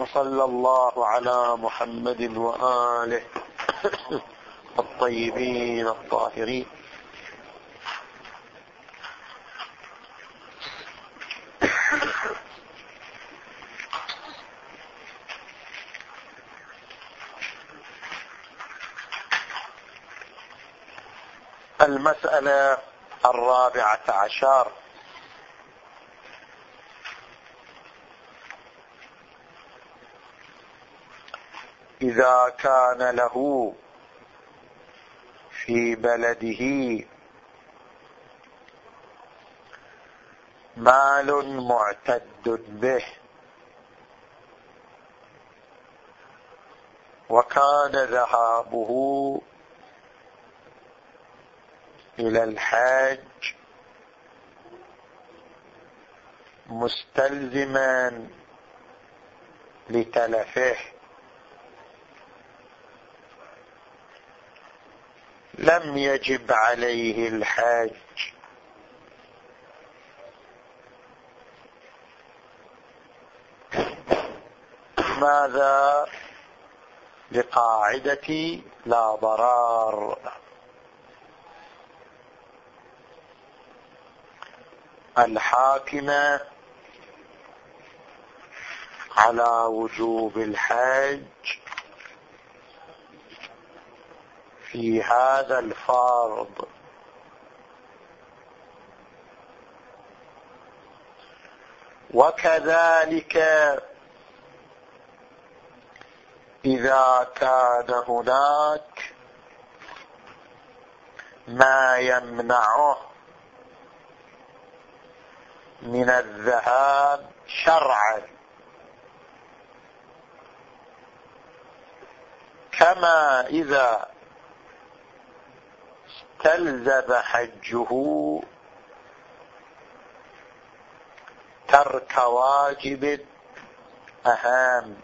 وصلى الله على محمد وآله الطيبين الطاهرين. المسألة الرابعة عشر. إذا كان له في بلده مال معتد به وكان ذهابه إلى الحج مستلزما لتلفه. لم يجب عليه الحج. ماذا؟ لقاعدة لا ضرار. الحاكمة على وجوب الحج في هذا الفرض. وكذلك إذا كان هناك ما يمنعه من الذهاب شرعا. كما إذا استلزم حجه ترك واجب أهام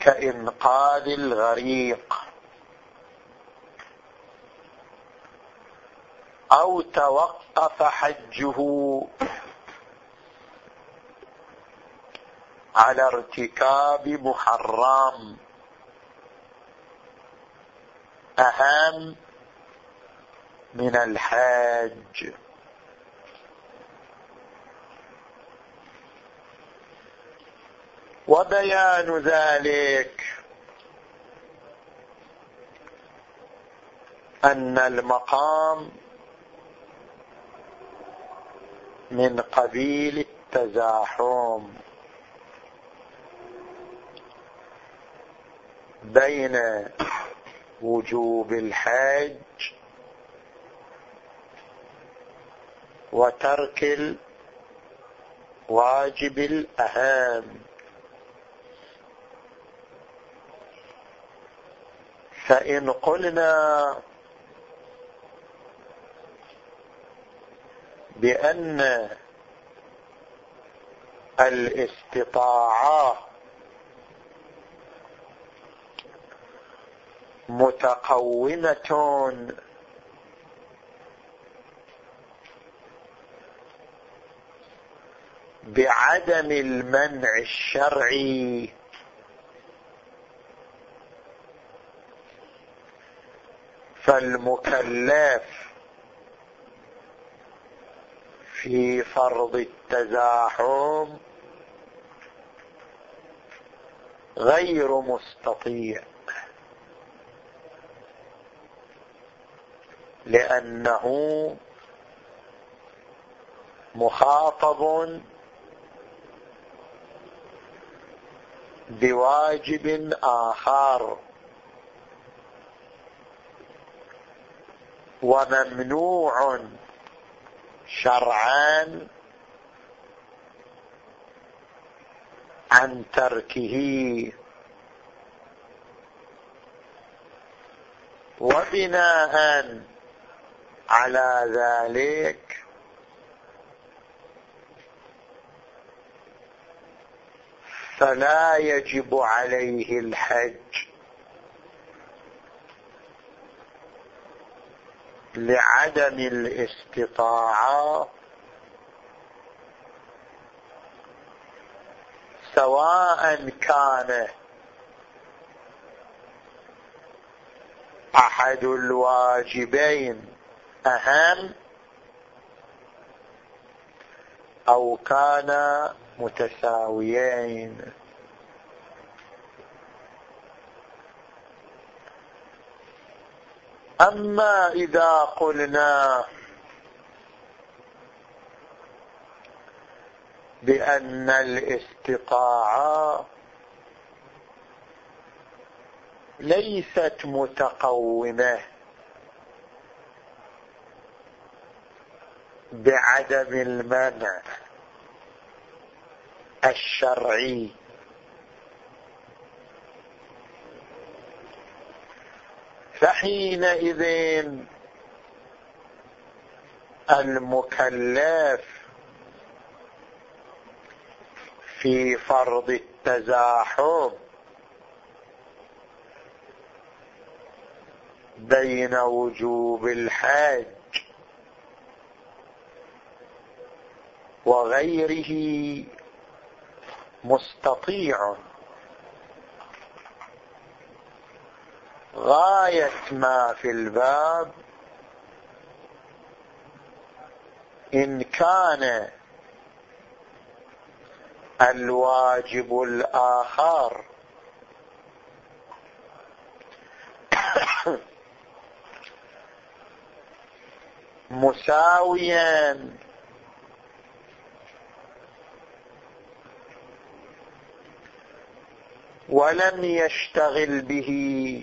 كإنقاذ الغريق. أو توقف حجه على ارتكاب محرم. أهم من الحاج. وبيان ذلك أن المقام من قبيل التزاحم بين وجوب الحج وترك الواجب الأهم. فإن قلنا بأن الاستطاعة متقومة بعدم المنع الشرعي. فالمكلف في فرض التزاحم غير مستطيع. لأنه مخاطب بواجب آخر وممنوع شرعا عن تركه. وبناء على ذلك. فلا يجب عليه الحج. لعدم الاستطاعة. سواء كان أحد الواجبين. اهم أو كان متساويين. أما إذا قلنا بأن الاستطاعه ليست متقومة. بعدم المنع الشرعي. فحينئذ المكلف في فرض التزاحم بين وجوب الحج وغيره مستطيع. غاية ما في الباب إن كان الواجب الآخر. مساويا ولم يشتغل به.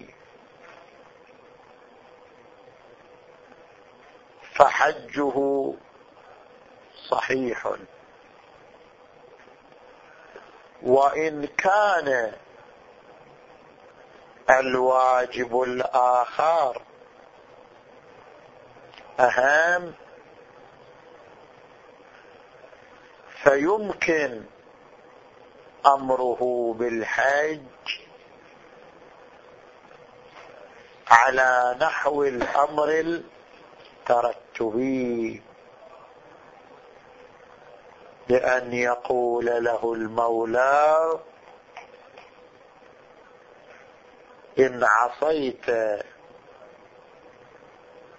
فحجه صحيح. وإن كان الواجب الآخر أهم فيمكن أمره بالحج على نحو الأمر الترتبي بأن يقول له المولى إن عصيت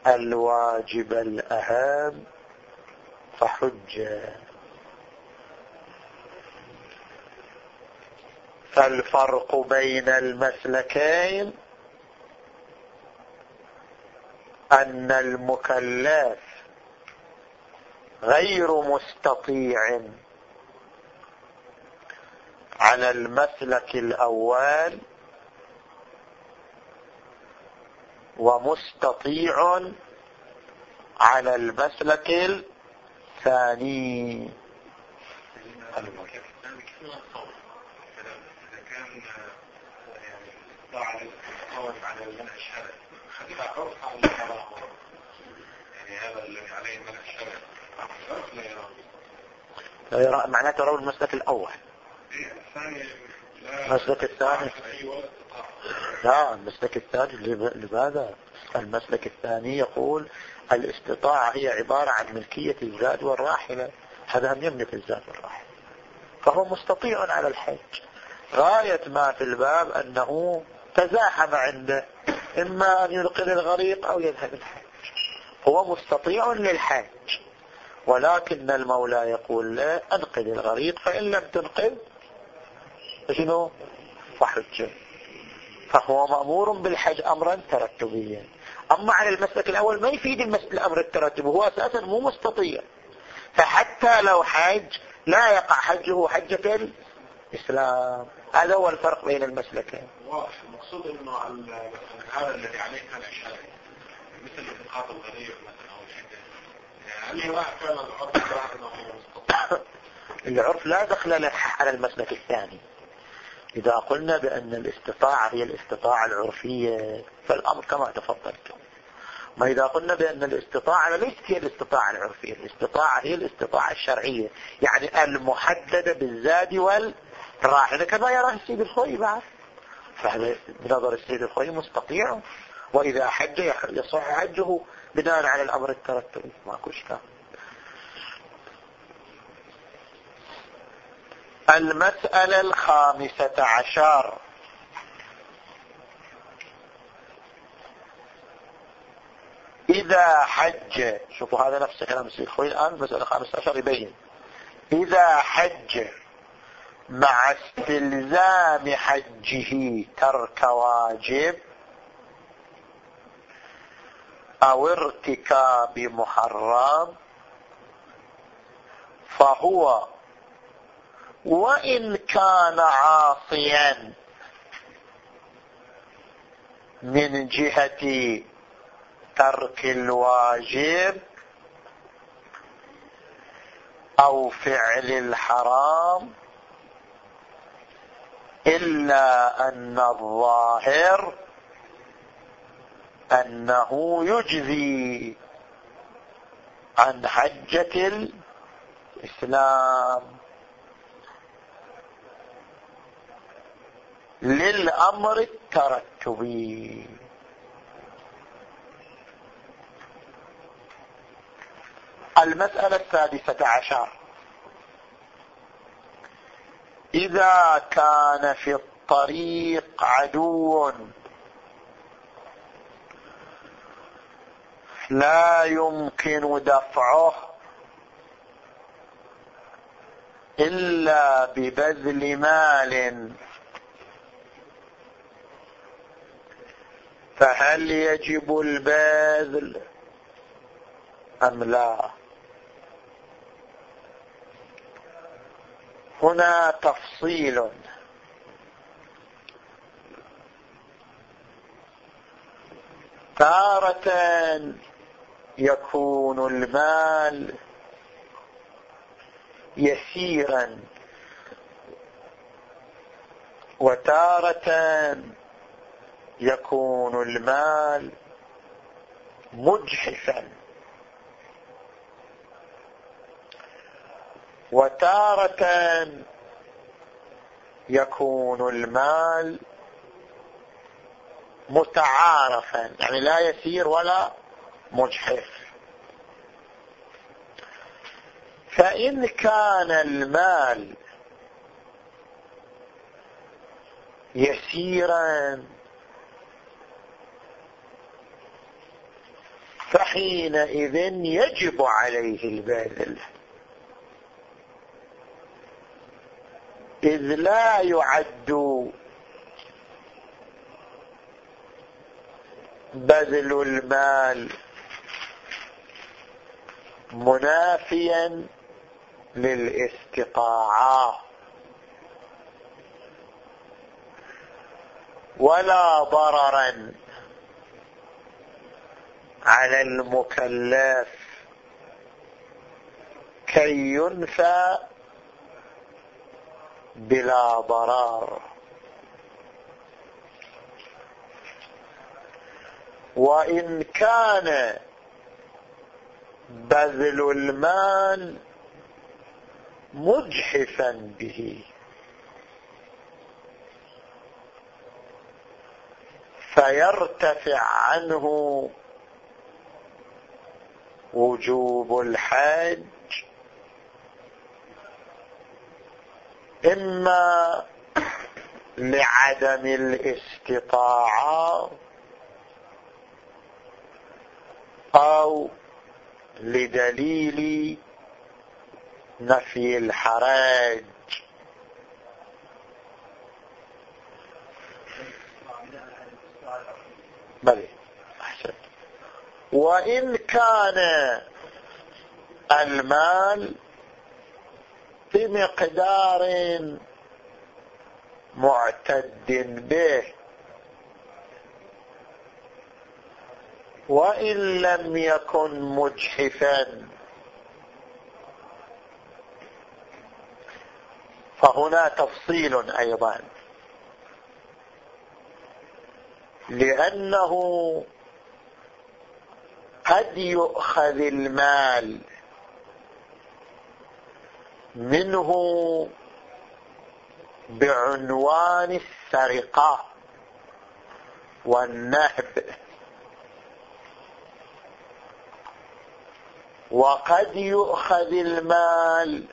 الواجب الأهم فحج. فالفرق بين المسلكين أن المكلف غير مستطيع على المسلك الأول ومستطيع على المسلك الثاني. على المنع الشرعي خليها عرف على يعني هذا الذي عليه المنع الشرعي لا يرى. معناته روى المسلك الأول. المسلك الثاني. لا المسلك الثاني لماذا؟ المسلك الثاني يقول الاستطاعة هي عبارة عن ملكية الزاد والراحلة. هذا هم يملك الزاد والراحلة. فهو مستطيع على الحج. غاية ما في الباب أنه تزاحم عنده إما أن يلقي الغريق أو يذهب الحج. هو مستطيع للحج ولكن المولى يقول له أنقذ الغريق فإن لم تنقذ شنو؟ فحج. فهو مأمور بالحج أمرا ترتبيا. أما على المسلك الأول ما يفيد الأمر الترتبي هو أساسا مو مستطيع. فحتى لو حج لا يقع حجه حجة الإسلام. هذا هو الفرق بين المسلكين. المقصود إنه هذا الذي عليه كان الشرعي. مثل التقاط الغريق مثلا أو الحجة يعني كان العرف العرف لا دخل له على المسلك الثاني. إذا قلنا بأن الاستطاعة هي الاستطاعة العرفية فالأمر كما تفضلت. ما إذا قلنا بأن الاستطاعة ليست هي الاستطاعة العرفية الاستطاعة هي الاستطاعة الشرعية. يعني المحددة بالزاد والراحلة كما يراه السيد الخوي بعد. فهذا بنظر السيد الخوي مستطيع؟ وإذا حج يصح حجه بناء على الأمر الترتبي ماكو إشكال. المسألة الخامسة عشر. إذا حج شوفوا هذا نفس كلام السيخوي الآن المسألة الخامسة عشر يبين. إذا حج مع استلزام حجه ترك واجب أو ارتكاب محرم فهو وإن كان عاصيا من جهة ترك الواجب أو فعل الحرام إلا أن الظاهر أنه يجزي عن حجة الإسلام. للأمر الترتبي. المسألة السادسة عشر. إذا كان في الطريق عدو. لا يمكن دفعه إلا ببذل مال. فهل يجب البذل أم لا؟ هنا تفصيل. تارة يكون المال يسيرا. وتارة يكون المال مجحفا. وتارة يكون المال متعارفا يعني لا يسير ولا مجحف. فإن كان المال يسيرا فحينئذ يجب عليه البذل. إذ لا يعد بذل المال منافيا للاستطاعة ولا ضررا على المكلف. كي ينفى بلا ضرر وإن كان بذل المال مجحفا به. فيرتفع عنه وجوب الحج إما لعدم الاستطاعة أو لدليل نفي الحرج بلي أحسن وإن كان المال بمقدار معتد به. وإن لم يكن مجحفا فهنا تفصيل أيضا. لأنه قد يؤخذ المال منه بعنوان السرقة والنهب. وقد يؤخذ المال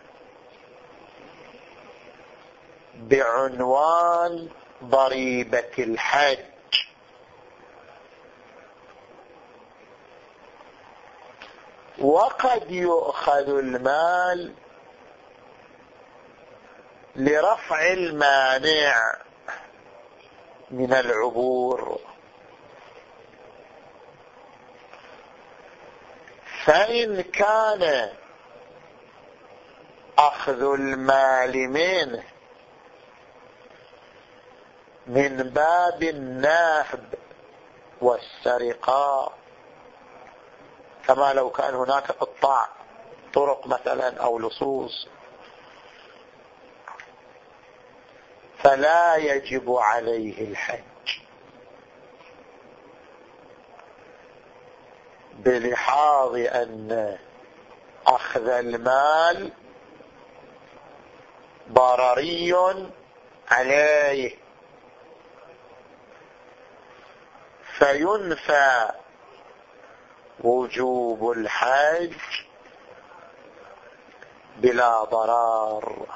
بعنوان ضريبة الحج. وقد يؤخذ المال لرفع المانع من العبور. فإن كان أخذ المال منه من باب النهب والسرقة كما لو كان هناك قطاع طرق مثلا أو لصوص فلا يجب عليه الحج. بلحاظ أن أخذ المال ضرري عليه. فينفى وجوب الحج بلا ضرار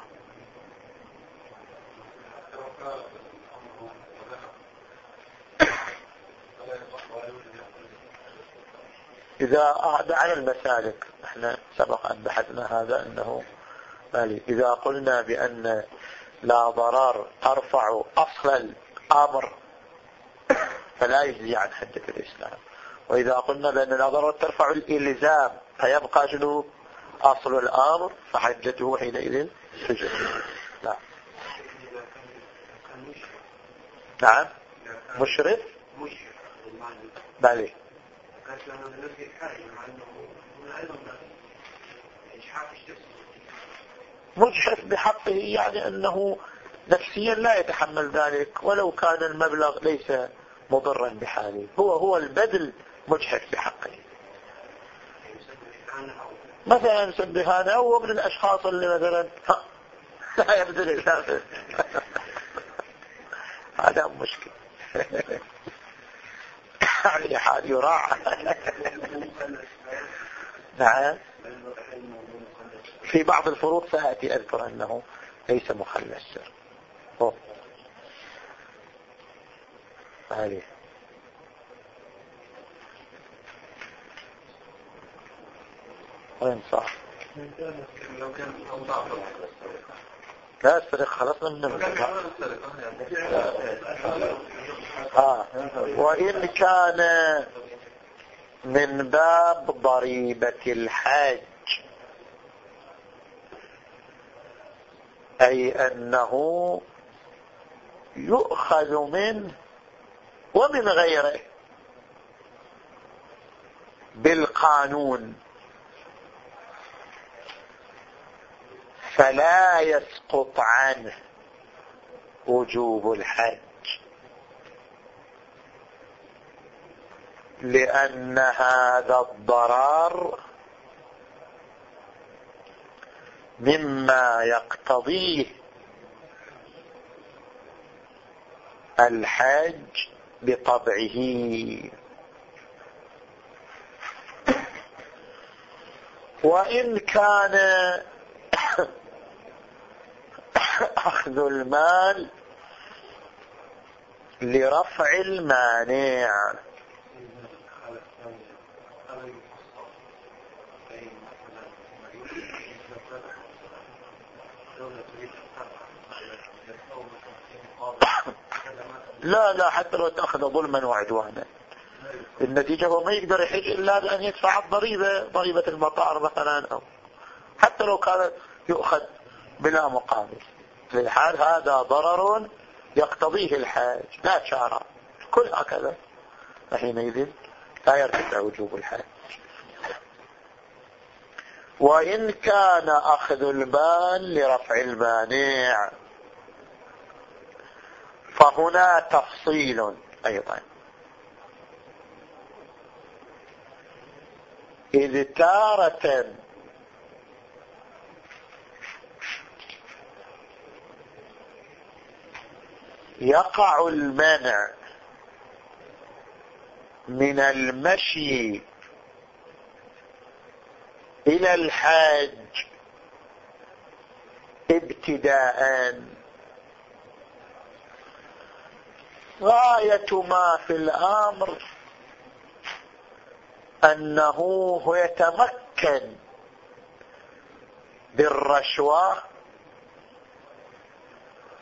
إذا هذا على المسالك إحنا سبق أن بحثنا هذا أنه مالي. إذا قلنا بأن لا ضرر ترفع أصل الأمر فلا يجزي عن حجة الإسلام. وإذا قلنا بأن لا ضرر ترفع الإلزام فيبقى شنو؟ أصل الأمر فحجته حينئذ سجن. نعم نعم. مشرف؟ بلي مجحف بحقه يعني أنه نفسيا لا يتحمل ذلك ولو كان المبلغ ليس مضرا بحاله. هو هو البذل مجحف بحقه. مثلا هذا هو من الأشخاص اللي مثلا لا يبذل إلا هذا مشكل على حال يراعى. نعم. في بعض الفروق سأتي أذكر أنه ليس أوه. هذه. وين صح؟ لا السرق خلصنا من آه. وإن كان من باب ضريبة الحاج أي أنه يؤخذ منه ومن غيره بالقانون. فلا يسقط عنه وجوب الحج. لأن هذا الضرر مما يقتضيه الحج بطبعه. وإن كان أخذ المال لرفع المانع. لا لا حتى لو تأخذ ظلما وعدوانا. النتيجة هو ما يقدر يحج إلا بأن يدفع الضريبة ضريبة المطار مثلا أو حتى لو كان يؤخذ بلا مقابل. في الحال هذا ضرر يقتضيه الحاج. لا شارع. كل هكذا. فحينئذ لا يرتفع وجوب الحاج. وإن كان أخذ المال لرفع المانع فهنا تفصيل أيضا. إذ تارة يقع المنع من المشي إلى الحاج ابتداءً. غاية ما في الأمر أنه يتمكن بالرشوة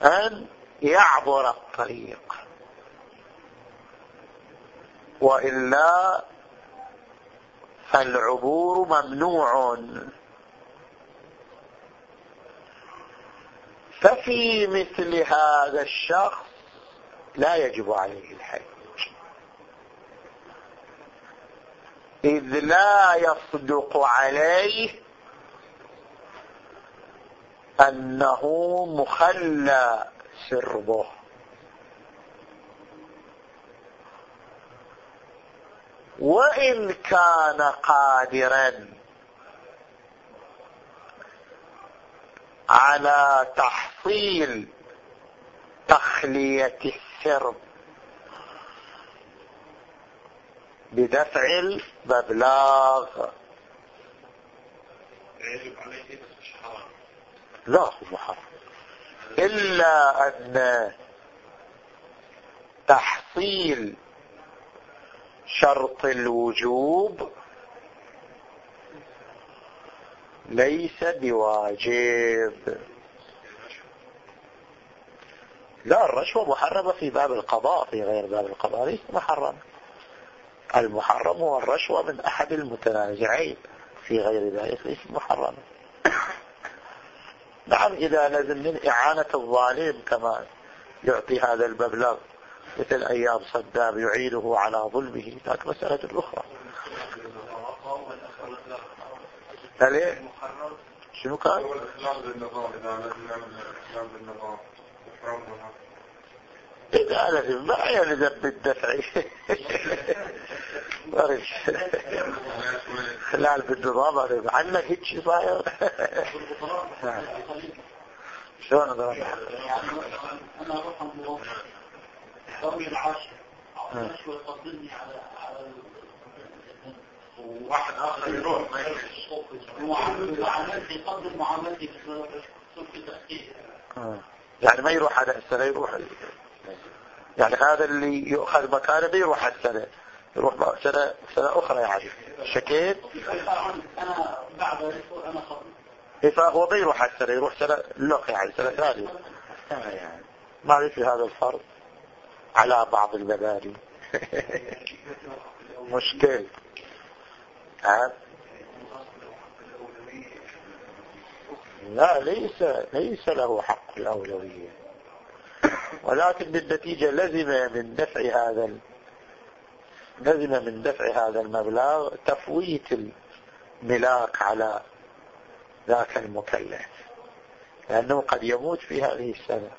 أن يعبر الطريق. وإلا فالعبور ممنوع. ففي مثل هذا الشخص لا يجب عليه الحج. إذ لا يصدق عليه أنه مخلى سربه وإن كان قادرا على تحصيل تخلية السرب بدفع المبلغ. لا هو محرم إلا أن تحصيل شرط الوجوب ليس بواجب. لا الرشوة محرمة في باب القضاء في غير باب القضاء ليس محرم. المحرم هو الرشوة من أحد المتنازعين في غير ذلك ليس محرم. نعم إذا لازم من إعانة الظالم كما يعطي هذا المبلغ مثل أيام صدام يعينه على ظلمه ذاك مسألة أخرى ليه؟ شنو كان؟ إذا بالنظام إذا لزم ما يلزم بالدفع خلال بالنظام عنك هيك شي صاير؟ شلون أنا أروح ضرب العاشر يفضلني على على وواحد اخر يروح ما معاملتي يقدم معاملتي في تأكيد يعني ما يروح هذا السنة يروح يعني هذا اللي يؤخذ مكانه بيروح السنة يروح سنة سنة أخرى يعني. شكيت؟ أنا بعد أنا فهو بيروح السنة يروح سنة لوق يعني سنة ثانية. ما في هذا الفرض على بعض المباني. مشكل. ها؟ لا ليس ليس له حق الأولوية. ولكن بالنتيجة لزم من دفع هذا لزم من دفع هذا المبلغ تفويت الملاك على ذاك المكلف لأنه قد يموت في هذه السنة.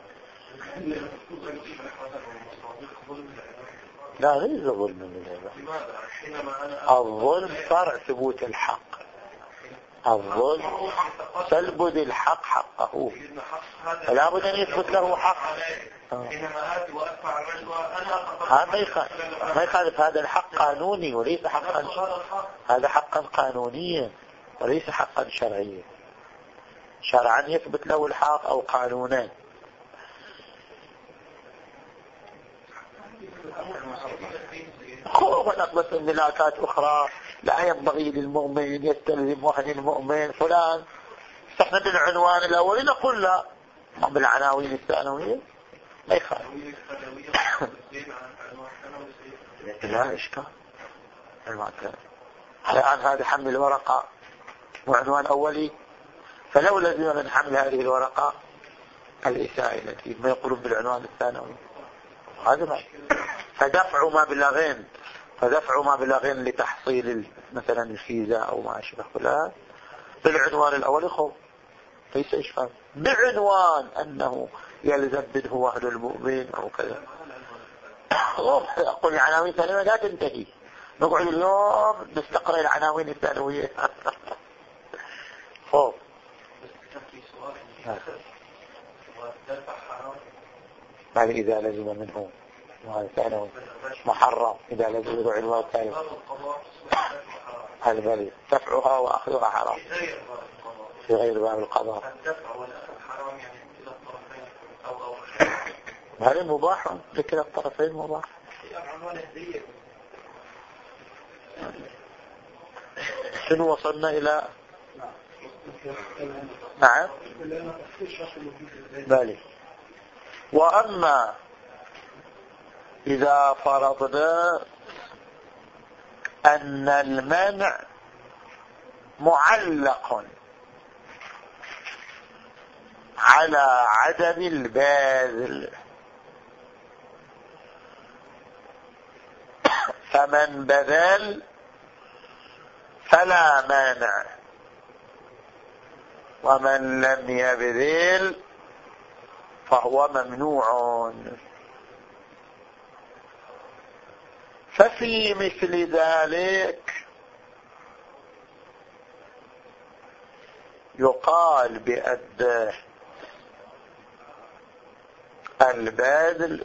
لا ليس ظلم من الظلم فرع ثبوت الحق. الظلم سلب الحق حقه. فلا بد أن يثبت له حق. هذا ما يخالف. هذا الحق قانوني وليس حقا هذا حقا قانونيا وليس حقا شرعيا. شرعا يثبت له الحق أو قانونا. خوف نقبس ملاكات أخرى. لا ينبغي للمؤمن يستلزم وهن المؤمن. فلان إحنا بالعنوان الأولي نقول لا بالعناوين الثانوية ما يخالف. لا إشكال الآن هذه حمل ورقة وعنوان أولي فلو لزم من حمل هذه الورقة الإساءة التي ما يقولون بالعنوان الثانوي. هذا ما فدفع مبلغين فدفع مبلغين لتحصيل مثلا الفيزا أو ما أشبه فلان بالعنوان الأول خوف. ليس إشكال بعنوان أنه يلزم منه وهن المؤمن أو كذا. أقول العناوين الثانوية لا تنتهي نقعد اليوم نستقرأ العناوين الثانوية. خوف بعد إذا لزم منه. وهذا ثانوي محرم. إذا لزم منه عنوان ثاني. هذا بلي. دفعها وأخذها حرام. في غير باب القضاء. هل مباح لكلا الطرفين مباح. شنو وصلنا إلى؟ نعم. بالي. وأما إذا فرضنا أن المنع معلق على عدم الباذل فمن بذل فلا مانع. ومن لم يبذل فهو ممنوع. ففي مثل ذلك يقال بأن البذل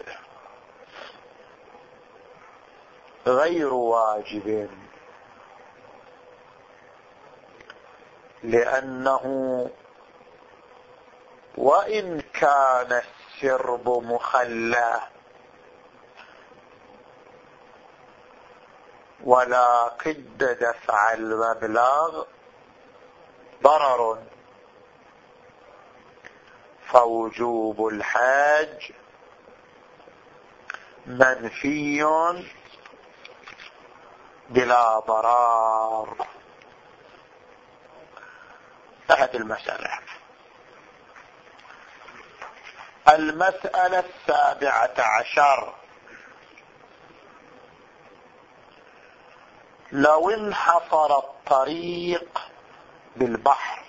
غير واجب. لأنه وإن كان السرب مخلى ولا قد دفع المبلغ ضرر. فوجوب الحاج منفي بلا ضرار. انتهت المسألة المسألة السابعة عشر. لو انحصر الطريق بالبحر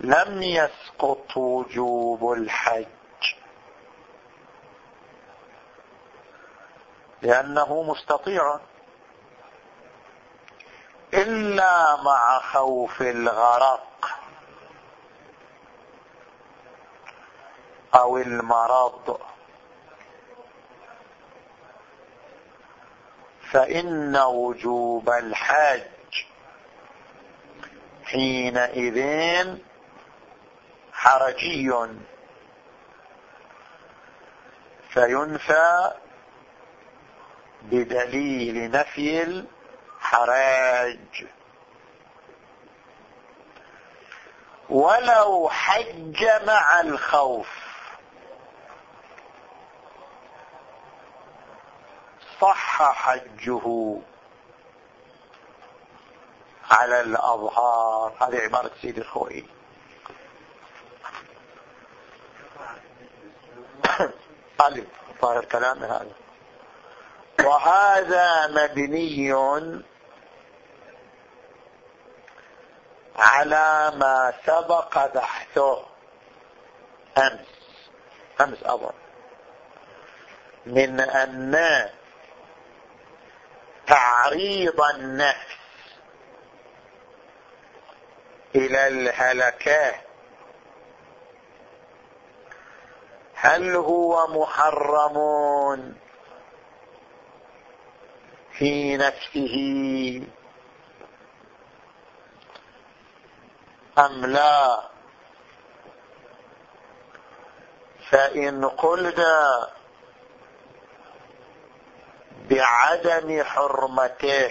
لم يسقط وجوب الحج. لأنه مستطيع. إلا مع خوف الغرق أو المرض. فإن وجوب الحج حينئذ حرجي. فينفى بدليل نفي الحراج. ولو حج مع الخوف. صح حجه على الأظهار. هذه عبارة سيد الخوئي. طالب ظاهر كلام هذا. وهذا مبني على ما سبق بحثه. أمس. أمس أظن من أن تعريض النفس إلى الهلكات هل هو محرم في نفسه. أم لا؟ فإن قلنا بعدم حرمته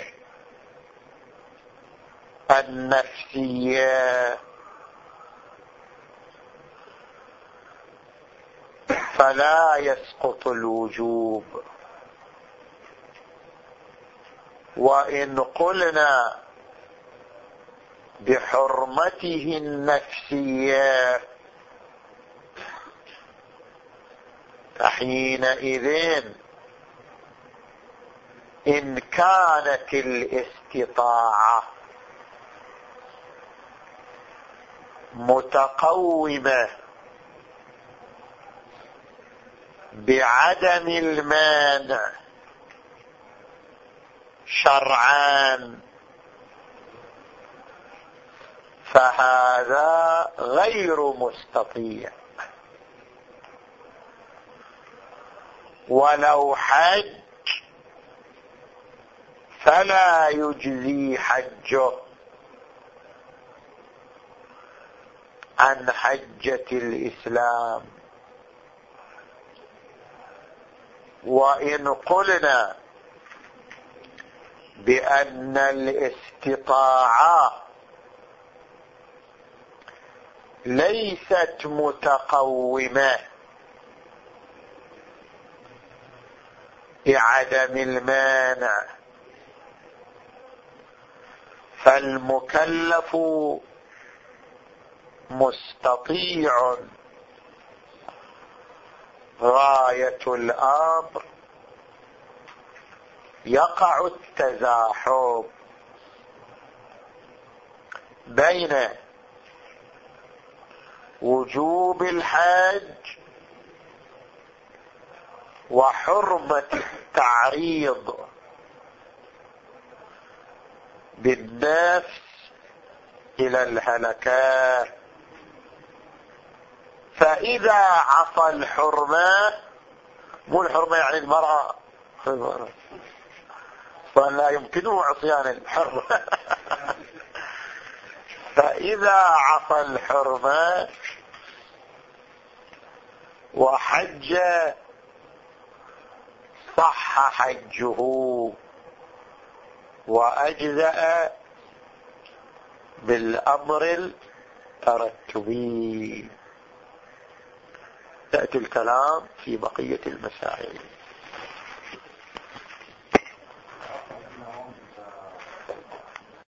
النفسية فلا يسقط الوجوب. وإن قلنا بحرمته النفسية فحينئذ إن كانت الاستطاعة متقومة بعدم المانع شرعان. فهذا غير مستطيع. ولو حج فلا يجزي حجه. عن حجة الإسلام. وإن قلنا بأن الاستطاعة ليست متقومة بعدم المانع فالمكلف مستطيع غاية الأمر يقع التزاحم بين وجوب الحج وحرمة التعريض بالنفس إلى الهلكات. فإذا عصى الحرمة مو الحرمة يعني المرأة. فلا يمكنه عصيان الحرمة فإذا عصى الحرمة وحج صح حجه وأجزأ بالأمر الترتبي. تأتي الكلام في بقية المسائل.